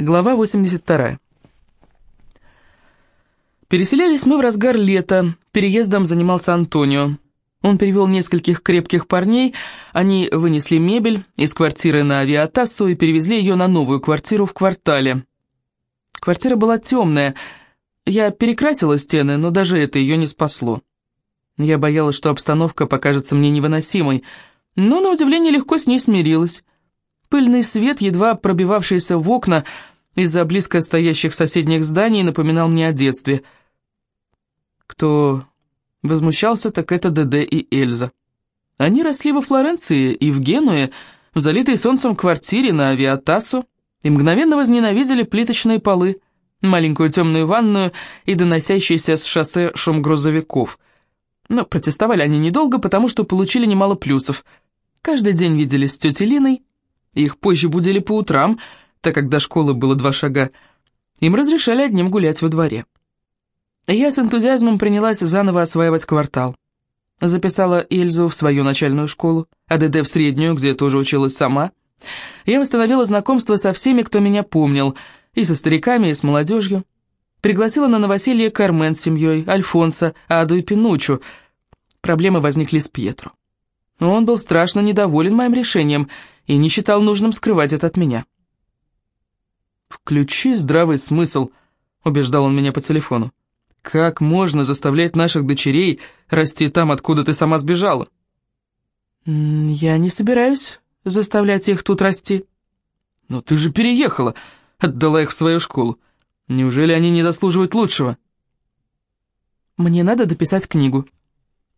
Глава 82. Переселялись мы в разгар лета. Переездом занимался Антонио. Он привел нескольких крепких парней, они вынесли мебель из квартиры на Авиатассу и перевезли ее на новую квартиру в квартале. Квартира была темная. Я перекрасила стены, но даже это ее не спасло. Я боялась, что обстановка покажется мне невыносимой, но на удивление легко с ней смирилась. Пыльный свет, едва пробивавшийся в окна, из-за близко стоящих соседних зданий напоминал мне о детстве. Кто возмущался, так это ДД и Эльза. Они росли во Флоренции и в Генуе, в залитой солнцем квартире на Авиатасу, и мгновенно возненавидели плиточные полы, маленькую темную ванную и доносящийся с шоссе шум грузовиков. Но протестовали они недолго, потому что получили немало плюсов. Каждый день виделись с тетей Линой, их позже будили по утрам, так как до школы было два шага. Им разрешали одним гулять во дворе. Я с энтузиазмом принялась заново осваивать квартал. Записала Эльзу в свою начальную школу, а ДД в среднюю, где тоже училась сама. Я восстановила знакомство со всеми, кто меня помнил, и со стариками, и с молодежью. Пригласила на новоселье Кармен с семьей, Альфонса, Аду и Пинучу. Проблемы возникли с Пьетро. Он был страшно недоволен моим решением и не считал нужным скрывать это от меня. «Включи здравый смысл», — убеждал он меня по телефону. «Как можно заставлять наших дочерей расти там, откуда ты сама сбежала?» «Я не собираюсь заставлять их тут расти». «Но ты же переехала, отдала их в свою школу. Неужели они не заслуживают лучшего?» «Мне надо дописать книгу.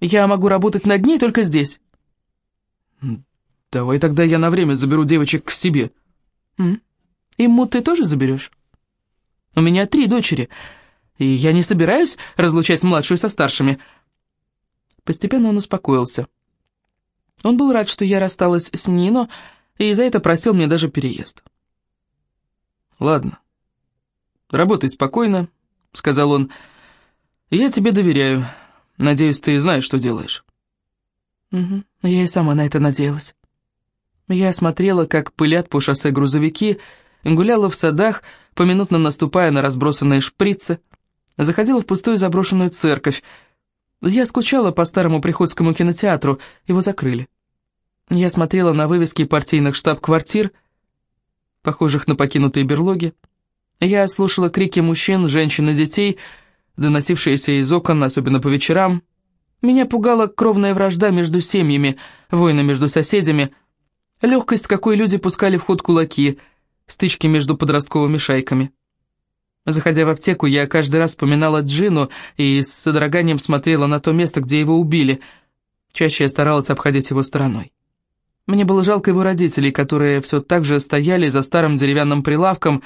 Я могу работать над ней только здесь». «Давай тогда я на время заберу девочек к себе». «М? Имму ты тоже заберешь?» «У меня три дочери, и я не собираюсь разлучать младшую со старшими». Постепенно он успокоился. Он был рад, что я рассталась с Нино, и за это просил мне даже переезд. «Ладно, работай спокойно», — сказал он. «Я тебе доверяю. Надеюсь, ты знаешь, что делаешь». «Угу, я и сама на это надеялась». Я смотрела, как пылят по шоссе грузовики, гуляла в садах, поминутно наступая на разбросанные шприцы, заходила в пустую заброшенную церковь. Я скучала по старому приходскому кинотеатру, его закрыли. Я смотрела на вывески партийных штаб-квартир, похожих на покинутые берлоги. Я слушала крики мужчин, женщин и детей, доносившиеся из окон, особенно по вечерам. Меня пугала кровная вражда между семьями, войны между соседями — Легкость, с какой люди пускали в ход кулаки, стычки между подростковыми шайками. Заходя в аптеку, я каждый раз вспоминала Джину и с содроганием смотрела на то место, где его убили. Чаще я старалась обходить его стороной. Мне было жалко его родителей, которые все так же стояли за старым деревянным прилавком,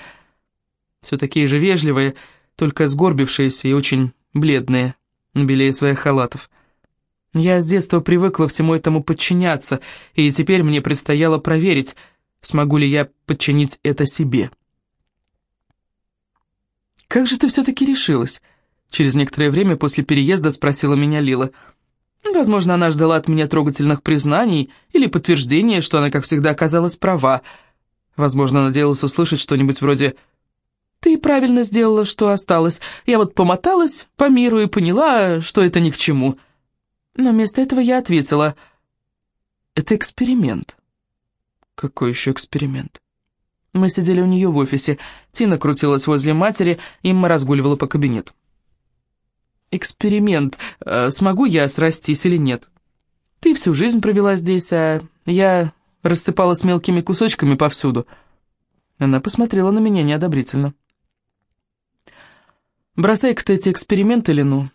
все такие же вежливые, только сгорбившиеся и очень бледные, белее своих халатов. Я с детства привыкла всему этому подчиняться, и теперь мне предстояло проверить, смогу ли я подчинить это себе. «Как же ты все-таки решилась?» Через некоторое время после переезда спросила меня Лила. Возможно, она ждала от меня трогательных признаний или подтверждения, что она, как всегда, оказалась права. Возможно, надеялась услышать что-нибудь вроде «Ты правильно сделала, что осталась. Я вот помоталась по миру и поняла, что это ни к чему». Но вместо этого я ответила, «Это эксперимент». «Какой еще эксперимент?» Мы сидели у нее в офисе. Тина крутилась возле матери, Имма разгуливала по кабинету. «Эксперимент. Э, смогу я срастись или нет? Ты всю жизнь провела здесь, а я рассыпалась мелкими кусочками повсюду». Она посмотрела на меня неодобрительно. «Бросай-ка ты эти эксперименты, Лену.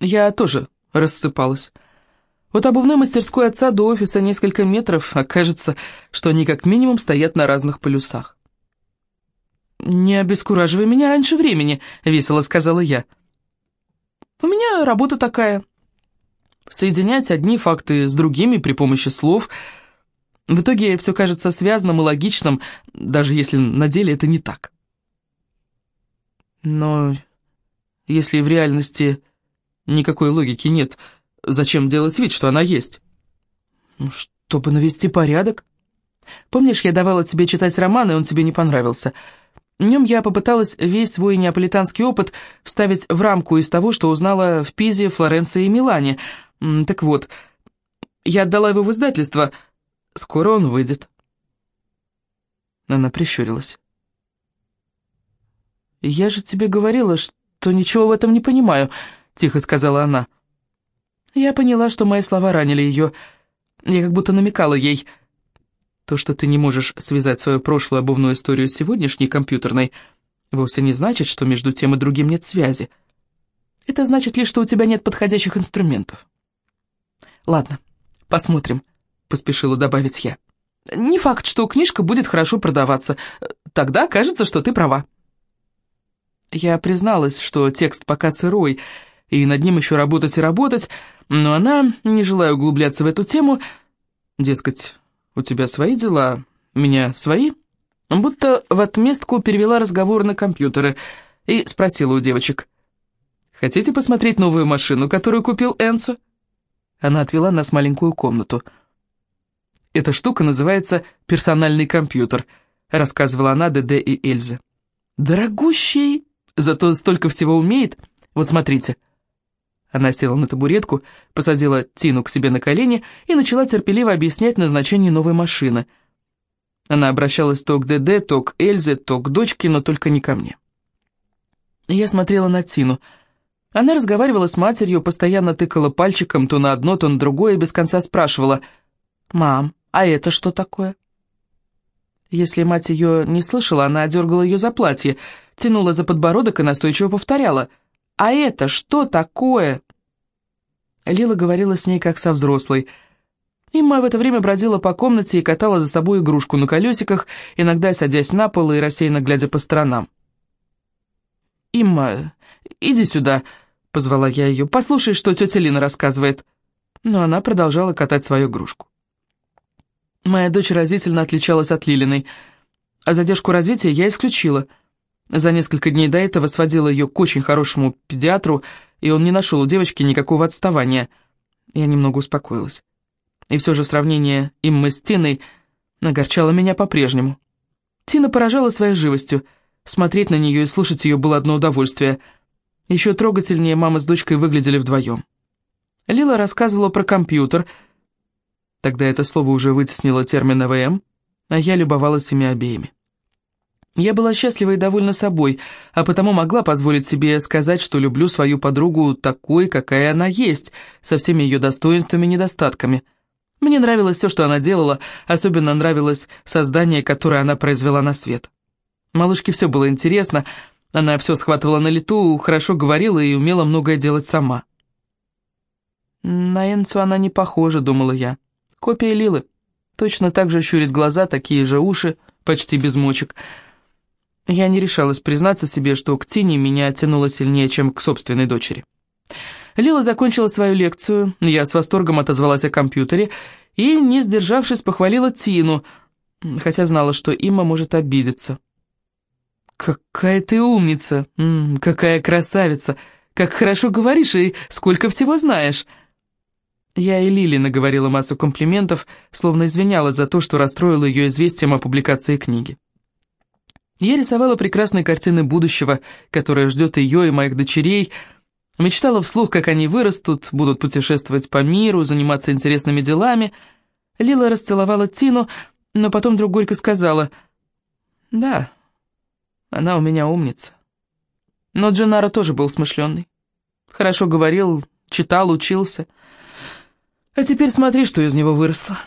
Я тоже рассыпалась. От обувной мастерской отца до офиса несколько метров, а кажется, что они как минимум стоят на разных полюсах. «Не обескураживай меня раньше времени», — весело сказала я. «У меня работа такая. Соединять одни факты с другими при помощи слов. В итоге все кажется связанным и логичным, даже если на деле это не так». Но если в реальности Никакой логики нет. Зачем делать вид, что она есть? Ну, чтобы навести порядок. Помнишь, я давала тебе читать роман, и он тебе не понравился? Днем я попыталась весь свой неаполитанский опыт вставить в рамку из того, что узнала в Пизе, Флоренции и Милане. Так вот, я отдала его в издательство. Скоро он выйдет. Она прищурилась. «Я же тебе говорила, что ничего в этом не понимаю», — тихо сказала она. Я поняла, что мои слова ранили ее. Я как будто намекала ей. То, что ты не можешь связать свою прошлую обувную историю с сегодняшней компьютерной, вовсе не значит, что между тем и другим нет связи. Это значит лишь, что у тебя нет подходящих инструментов. Ладно, посмотрим, поспешила добавить я. Не факт, что книжка будет хорошо продаваться. Тогда кажется, что ты права. Я призналась, что текст пока сырой, и над ним еще работать и работать, но она, не желая углубляться в эту тему, дескать, у тебя свои дела, у меня свои, будто в отместку перевела разговор на компьютеры и спросила у девочек, «Хотите посмотреть новую машину, которую купил Энсо?» Она отвела нас в маленькую комнату. «Эта штука называется персональный компьютер», рассказывала она ДД и Эльзе. «Дорогущий!» Зато столько всего умеет. Вот смотрите». Она села на табуретку, посадила Тину к себе на колени и начала терпеливо объяснять назначение новой машины. Она обращалась то к ДД, то к Эльзе, то к дочке, но только не ко мне. Я смотрела на Тину. Она разговаривала с матерью, постоянно тыкала пальчиком то на одно, то на другое и без конца спрашивала, «Мам, а это что такое?» Если мать ее не слышала, она дергала ее за платье, тянула за подбородок и настойчиво повторяла. «А это что такое?» Лила говорила с ней как со взрослой. Имма в это время бродила по комнате и катала за собой игрушку на колесиках, иногда садясь на пол и рассеянно глядя по сторонам. «Имма, иди сюда», — позвала я ее, — «послушай, что тетя Лина рассказывает». Но она продолжала катать свою игрушку. Моя дочь разительно отличалась от Лилиной, а задержку развития я исключила. За несколько дней до этого сводила ее к очень хорошему педиатру, и он не нашел у девочки никакого отставания. Я немного успокоилась. И все же сравнение Иммы с Тиной огорчало меня по-прежнему. Тина поражала своей живостью. Смотреть на нее и слушать ее было одно удовольствие. Еще трогательнее мама с дочкой выглядели вдвоем. Лила рассказывала про компьютер — Тогда это слово уже вытеснило термин АВМ, а я любовалась ими обеими. Я была счастлива и довольна собой, а потому могла позволить себе сказать, что люблю свою подругу такой, какая она есть, со всеми ее достоинствами и недостатками. Мне нравилось все, что она делала, особенно нравилось создание, которое она произвела на свет. Малышке все было интересно, она все схватывала на лету, хорошо говорила и умела многое делать сама. «На Энцу она не похожа», — думала я. Копия Лилы. Точно так же щурит глаза, такие же уши, почти без мочек. Я не решалась признаться себе, что к Тине меня тянуло сильнее, чем к собственной дочери. Лила закончила свою лекцию, я с восторгом отозвалась о компьютере и, не сдержавшись, похвалила Тину, хотя знала, что Имма может обидеться. «Какая ты умница! Какая красавица! Как хорошо говоришь и сколько всего знаешь!» Я и Лили наговорила массу комплиментов, словно извинялась за то, что расстроила ее известием о публикации книги. Я рисовала прекрасные картины будущего, которое ждет ее и моих дочерей, мечтала вслух, как они вырастут, будут путешествовать по миру, заниматься интересными делами. Лила расцеловала Тину, но потом вдруг горько сказала, «Да, она у меня умница». Но Дженаро тоже был смышленый. Хорошо говорил, читал, учился. А теперь смотри, что из него выросло.